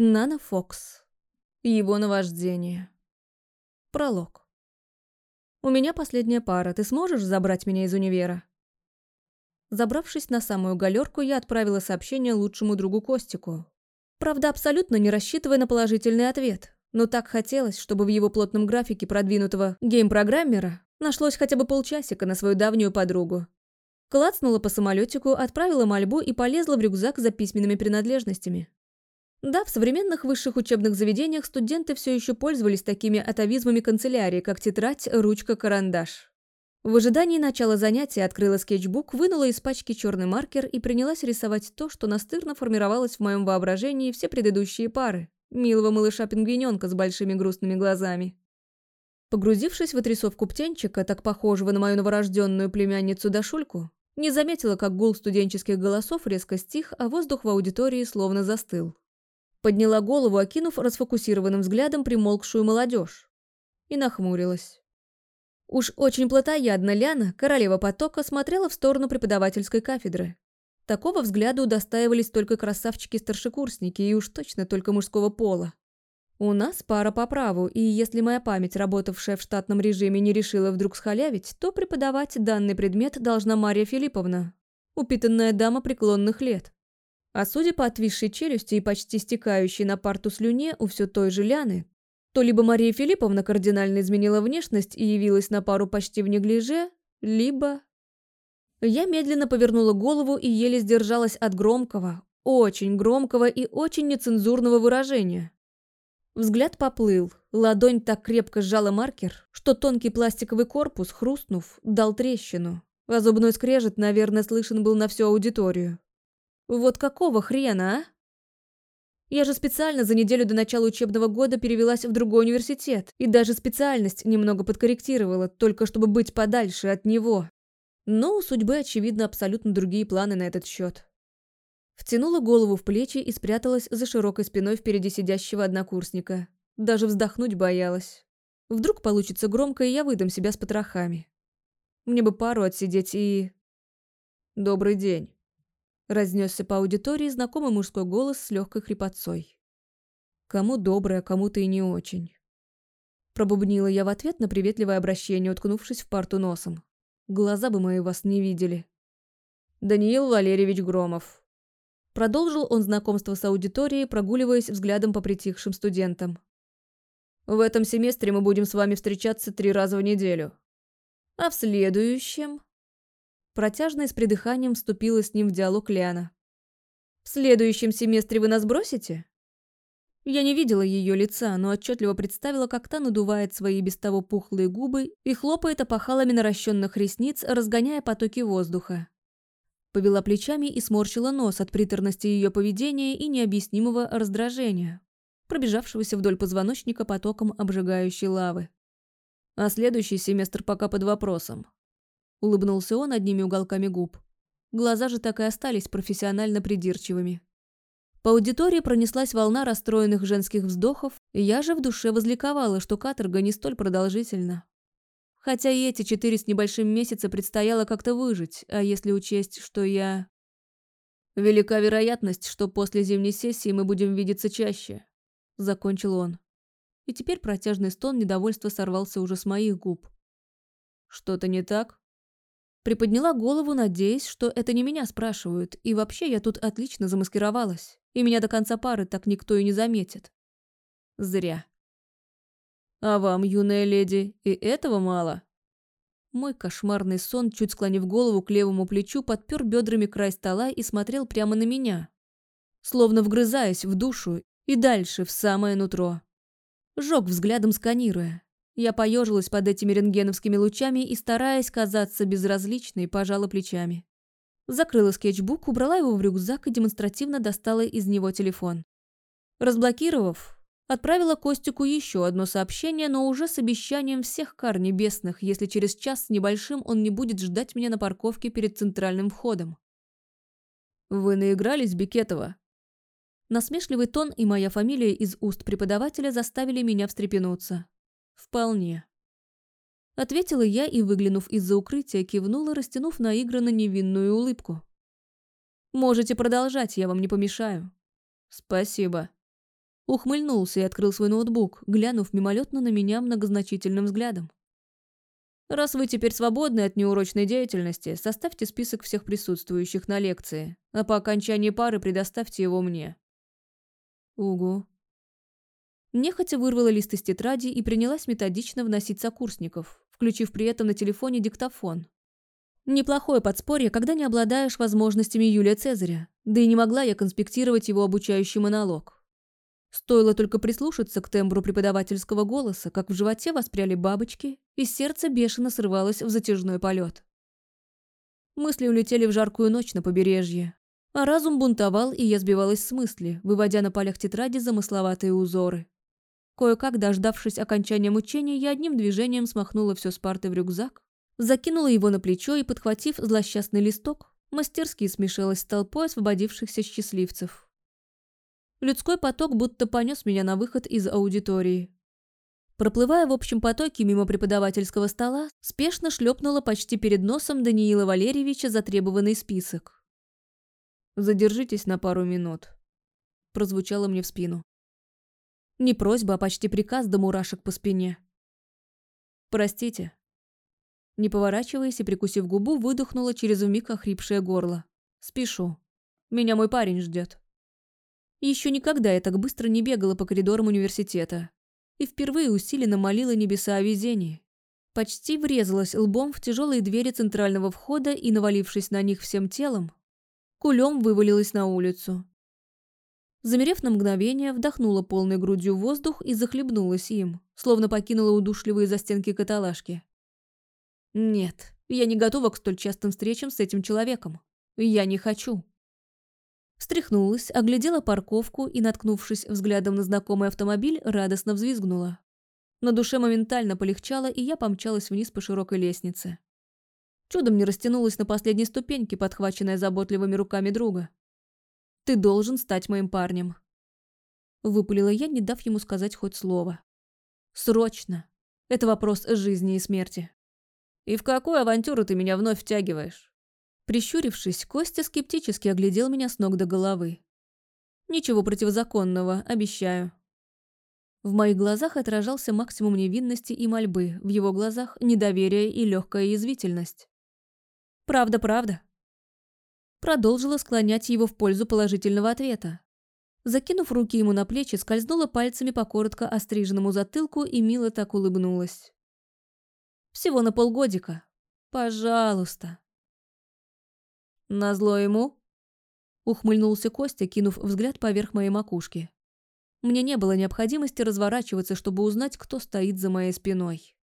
Нана Фокс. Его наваждение. Пролог. «У меня последняя пара. Ты сможешь забрать меня из универа?» Забравшись на самую галерку, я отправила сообщение лучшему другу Костику. Правда, абсолютно не рассчитывая на положительный ответ. Но так хотелось, чтобы в его плотном графике продвинутого гейм-программера нашлось хотя бы полчасика на свою давнюю подругу. Клацнула по самолетику, отправила мольбу и полезла в рюкзак за письменными принадлежностями. Да, в современных высших учебных заведениях студенты все еще пользовались такими атовизмами канцелярии, как тетрадь, ручка, карандаш. В ожидании начала занятия открыла скетчбук, вынула из пачки черный маркер и принялась рисовать то, что настырно формировалось в моем воображении все предыдущие пары. Милого малыша-пингвиненка с большими грустными глазами. Погрузившись в отрисовку птенчика, так похожего на мою новорожденную племянницу Дашульку, не заметила, как гул студенческих голосов резко стих, а воздух в аудитории словно застыл. Подняла голову, окинув расфокусированным взглядом примолкшую молодежь. И нахмурилась. Уж очень плотоядно Ляна, королева потока, смотрела в сторону преподавательской кафедры. Такого взгляда удостаивались только красавчики-старшекурсники и уж точно только мужского пола. У нас пара по праву, и если моя память, работавшая в штатном режиме, не решила вдруг схалявить, то преподавать данный предмет должна Мария Филипповна, упитанная дама преклонных лет. А судя по отвисшей челюсти и почти стекающей на парту слюне у все той же Ляны, то либо Мария Филипповна кардинально изменила внешность и явилась на пару почти в неглиже, либо... Я медленно повернула голову и еле сдержалась от громкого, очень громкого и очень нецензурного выражения. Взгляд поплыл, ладонь так крепко сжала маркер, что тонкий пластиковый корпус, хрустнув, дал трещину, а зубной скрежет, наверное, слышен был на всю аудиторию. Вот какого хрена, а? Я же специально за неделю до начала учебного года перевелась в другой университет и даже специальность немного подкорректировала, только чтобы быть подальше от него. Но у судьбы, очевидно, абсолютно другие планы на этот счет. Втянула голову в плечи и спряталась за широкой спиной впереди сидящего однокурсника. Даже вздохнуть боялась. Вдруг получится громко, и я выдам себя с потрохами. Мне бы пару отсидеть и... Добрый день. Разнесся по аудитории знакомый мужской голос с легкой хрипотцой. Кому доброе, кому-то и не очень. Пробубнила я в ответ на приветливое обращение, уткнувшись в парту носом. Глаза бы мои вас не видели. Даниил Валерьевич Громов. Продолжил он знакомство с аудиторией, прогуливаясь взглядом по притихшим студентам. В этом семестре мы будем с вами встречаться три раза в неделю. А в следующем... Протяжно и с придыханием вступила с ним в диалог Лиана. «В следующем семестре вы нас бросите?» Я не видела ее лица, но отчетливо представила, как та надувает свои без того пухлые губы и хлопает опахалами наращенных ресниц, разгоняя потоки воздуха. Повела плечами и сморщила нос от приторности ее поведения и необъяснимого раздражения, пробежавшегося вдоль позвоночника потоком обжигающей лавы. А следующий семестр пока под вопросом. Улыбнулся он одними уголками губ. Глаза же так и остались профессионально придирчивыми. По аудитории пронеслась волна расстроенных женских вздохов, и я же в душе возликовала, что каторга не столь продолжительна. Хотя и эти четыре с небольшим месяца предстояло как-то выжить, а если учесть, что я... «Велика вероятность, что после зимней сессии мы будем видеться чаще», — закончил он. И теперь протяжный стон недовольства сорвался уже с моих губ. «Что-то не так?» Приподняла голову, надеясь, что это не меня спрашивают, и вообще я тут отлично замаскировалась, и меня до конца пары так никто и не заметит. Зря. А вам, юная леди, и этого мало? Мой кошмарный сон, чуть склонив голову к левому плечу, подпер бедрами край стола и смотрел прямо на меня, словно вгрызаясь в душу и дальше, в самое нутро. Жег взглядом сканируя, я поежилась под этими рентгеновскими лучами и, стараясь казаться безразличной, пожала плечами. Закрыла скетчбук, убрала его в рюкзак и демонстративно достала из него телефон. Разблокировав, отправила Костику еще одно сообщение, но уже с обещанием всех кар небесных, если через час с небольшим он не будет ждать меня на парковке перед центральным входом. «Вы наигрались, Бикетова?» Насмешливый тон и моя фамилия из уст преподавателя заставили меня встрепенуться. «Вполне». Ответила я и, выглянув из-за укрытия, кивнула, растянув наигранно невинную улыбку. «Можете продолжать, я вам не помешаю». «Спасибо». Ухмыльнулся и открыл свой ноутбук, глянув мимолетно на меня многозначительным взглядом. «Раз вы теперь свободны от неурочной деятельности, составьте список всех присутствующих на лекции, а по окончании пары предоставьте его мне». «Угу». Нехотя вырвала лист из тетради и принялась методично вносить сокурсников, включив при этом на телефоне диктофон. Неплохое подспорье, когда не обладаешь возможностями Юлия Цезаря, да и не могла я конспектировать его обучающий монолог. Стоило только прислушаться к тембру преподавательского голоса, как в животе воспряли бабочки, и сердце бешено срывалось в затяжной полет. Мысли улетели в жаркую ночь на побережье, а разум бунтовал, и я сбивалась с мысли, выводя на полях тетради замысловатые узоры. Кое-как, дождавшись окончания мучения, я одним движением смахнула все с парты в рюкзак, закинула его на плечо и, подхватив злосчастный листок, мастерски смешалась с толпой освободившихся счастливцев. Людской поток будто понес меня на выход из аудитории. Проплывая в общем потоке мимо преподавательского стола, спешно шлепнула почти перед носом Даниила Валерьевича затребованный список. «Задержитесь на пару минут», – прозвучало мне в спину. Не просьба, а почти приказ до мурашек по спине. «Простите». Не поворачиваясь и прикусив губу, выдохнула через вмиг охрипшее горло. «Спешу. Меня мой парень ждет». Еще никогда я так быстро не бегала по коридорам университета. И впервые усиленно молила небеса о везении. Почти врезалась лбом в тяжелые двери центрального входа и, навалившись на них всем телом, кулем вывалилась на улицу. Замерев на мгновение, вдохнула полной грудью воздух и захлебнулась им, словно покинула удушливые застенки каталажки. Нет, я не готова к столь частым встречам с этим человеком. Я не хочу. Встряхнулась, оглядела парковку и, наткнувшись взглядом на знакомый автомобиль, радостно взвизгнула. На душе моментально полегчало, и я помчалась вниз по широкой лестнице. Чудом не растянулась на последней ступеньке, подхваченная заботливыми руками друга. «Ты должен стать моим парнем», – выпалила я, не дав ему сказать хоть слово. «Срочно. Это вопрос жизни и смерти». «И в какую авантюру ты меня вновь втягиваешь?» Прищурившись, Костя скептически оглядел меня с ног до головы. «Ничего противозаконного, обещаю». В моих глазах отражался максимум невинности и мольбы, в его глазах недоверие и легкая язвительность. «Правда, правда». Продолжила склонять его в пользу положительного ответа. Закинув руки ему на плечи, скользнула пальцами по коротко остриженному затылку и мило так улыбнулась. «Всего на полгодика. Пожалуйста». «Назло ему?» Ухмыльнулся Костя, кинув взгляд поверх моей макушки. Мне не было необходимости разворачиваться, чтобы узнать, кто стоит за моей спиной.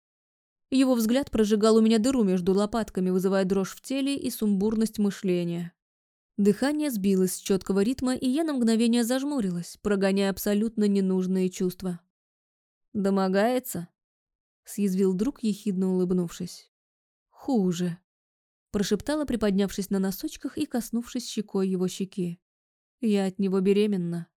Его взгляд прожигал у меня дыру между лопатками, вызывая дрожь в теле и сумбурность мышления. Дыхание сбилось с четкого ритма, и я на мгновение зажмурилась, прогоняя абсолютно ненужные чувства. «Домогается?» – съязвил друг, ехидно улыбнувшись. «Хуже» прошептала, приподнявшись на носочках и коснувшись щекой его щеки. «Я от него беременна».